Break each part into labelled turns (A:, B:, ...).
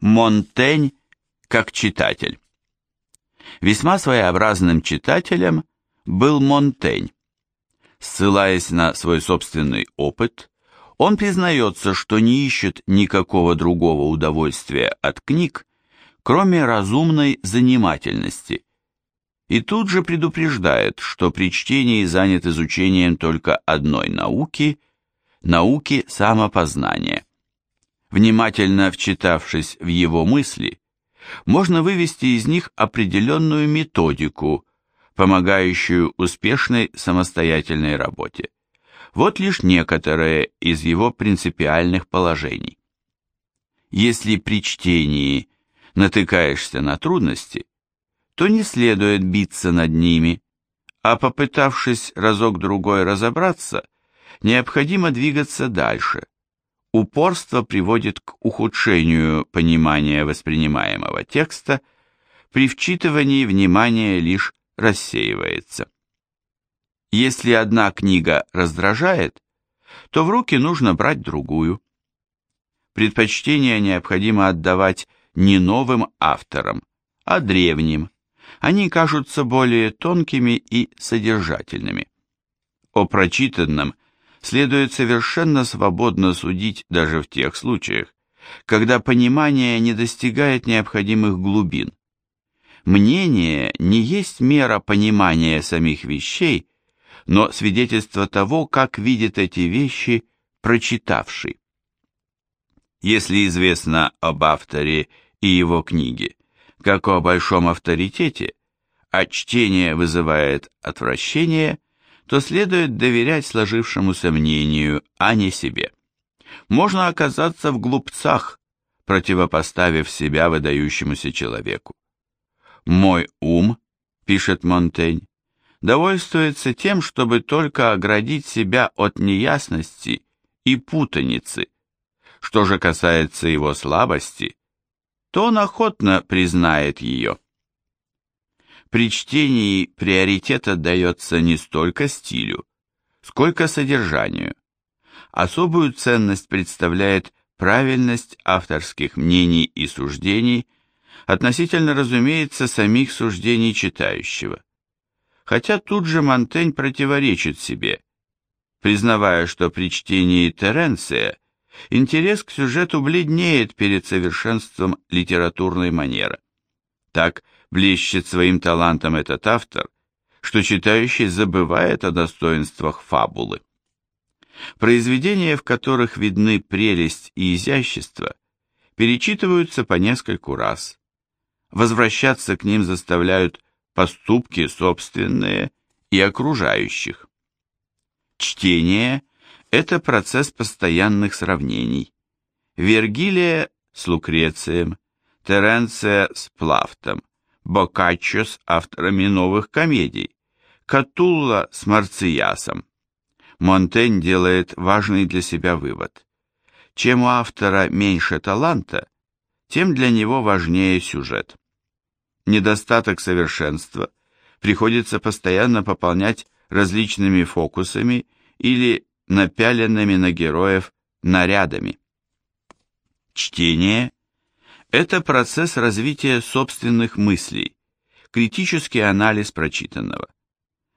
A: Монтень как читатель. Весьма своеобразным читателем был Монтень. Ссылаясь на свой собственный опыт, он признается, что не ищет никакого другого удовольствия от книг, кроме разумной занимательности, и тут же предупреждает, что при чтении занят изучением только одной науки – науки самопознания. Внимательно вчитавшись в его мысли, можно вывести из них определенную методику, помогающую успешной самостоятельной работе. Вот лишь некоторые из его принципиальных положений. Если при чтении натыкаешься на трудности, то не следует биться над ними, а попытавшись разок-другой разобраться, необходимо двигаться дальше – упорство приводит к ухудшению понимания воспринимаемого текста, при вчитывании внимание лишь рассеивается. Если одна книга раздражает, то в руки нужно брать другую. Предпочтение необходимо отдавать не новым авторам, а древним. Они кажутся более тонкими и содержательными. О прочитанном – следует совершенно свободно судить даже в тех случаях, когда понимание не достигает необходимых глубин. Мнение не есть мера понимания самих вещей, но свидетельство того, как видит эти вещи прочитавший. Если известно об авторе и его книге, как о большом авторитете, а чтение вызывает отвращение – то следует доверять сложившемуся мнению, а не себе. Можно оказаться в глупцах, противопоставив себя выдающемуся человеку. «Мой ум», — пишет Монтень, — довольствуется тем, чтобы только оградить себя от неясности и путаницы. Что же касается его слабости, то он охотно признает ее. При чтении приоритет отдается не столько стилю, сколько содержанию. Особую ценность представляет правильность авторских мнений и суждений относительно, разумеется, самих суждений читающего. Хотя тут же Монтень противоречит себе, признавая, что при чтении Теренция интерес к сюжету бледнеет перед совершенством литературной манеры. Так, блещет своим талантом этот автор, что читающий забывает о достоинствах фабулы. Произведения, в которых видны прелесть и изящество, перечитываются по нескольку раз. Возвращаться к ним заставляют поступки собственные и окружающих. Чтение – это процесс постоянных сравнений. Вергилия с Лукрецием, Теренция с Плафтом, Боккаччо с авторами новых комедий, Катулла с Марциясом. Монтень делает важный для себя вывод. Чем у автора меньше таланта, тем для него важнее сюжет. Недостаток совершенства приходится постоянно пополнять различными фокусами или напяленными на героев нарядами. Чтение это процесс развития собственных мыслей, критический анализ прочитанного.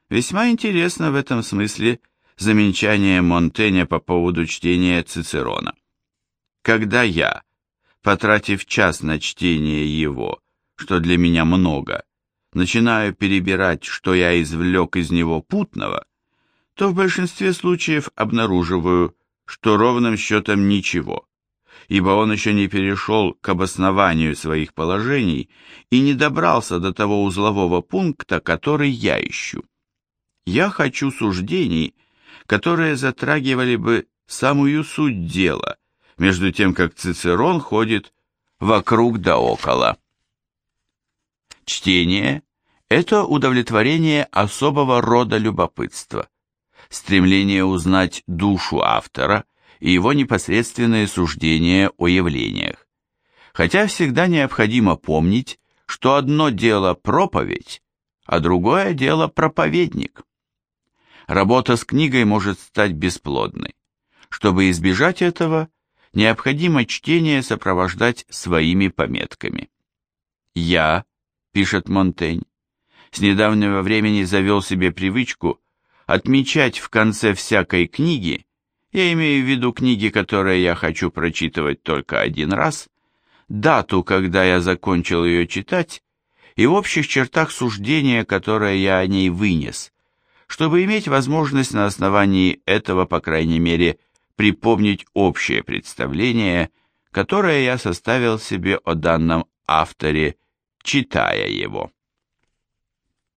A: Весьма интересно в этом смысле замечание Монтэня по поводу чтения Цицерона. Когда я, потратив час на чтение его, что для меня много, начинаю перебирать, что я извлек из него путного, то в большинстве случаев обнаруживаю, что ровным счетом ничего ибо он еще не перешел к обоснованию своих положений и не добрался до того узлового пункта, который я ищу. Я хочу суждений, которые затрагивали бы самую суть дела, между тем как Цицерон ходит вокруг да около. Чтение – это удовлетворение особого рода любопытства, стремление узнать душу автора и его непосредственные суждения о явлениях. Хотя всегда необходимо помнить, что одно дело проповедь, а другое дело проповедник. Работа с книгой может стать бесплодной. Чтобы избежать этого, необходимо чтение сопровождать своими пометками. «Я», — пишет Монтень, — «с недавнего времени завел себе привычку отмечать в конце всякой книги, я имею в виду книги, которые я хочу прочитывать только один раз, дату, когда я закончил ее читать, и в общих чертах суждения, которое я о ней вынес, чтобы иметь возможность на основании этого, по крайней мере, припомнить общее представление, которое я составил себе о данном авторе, читая его.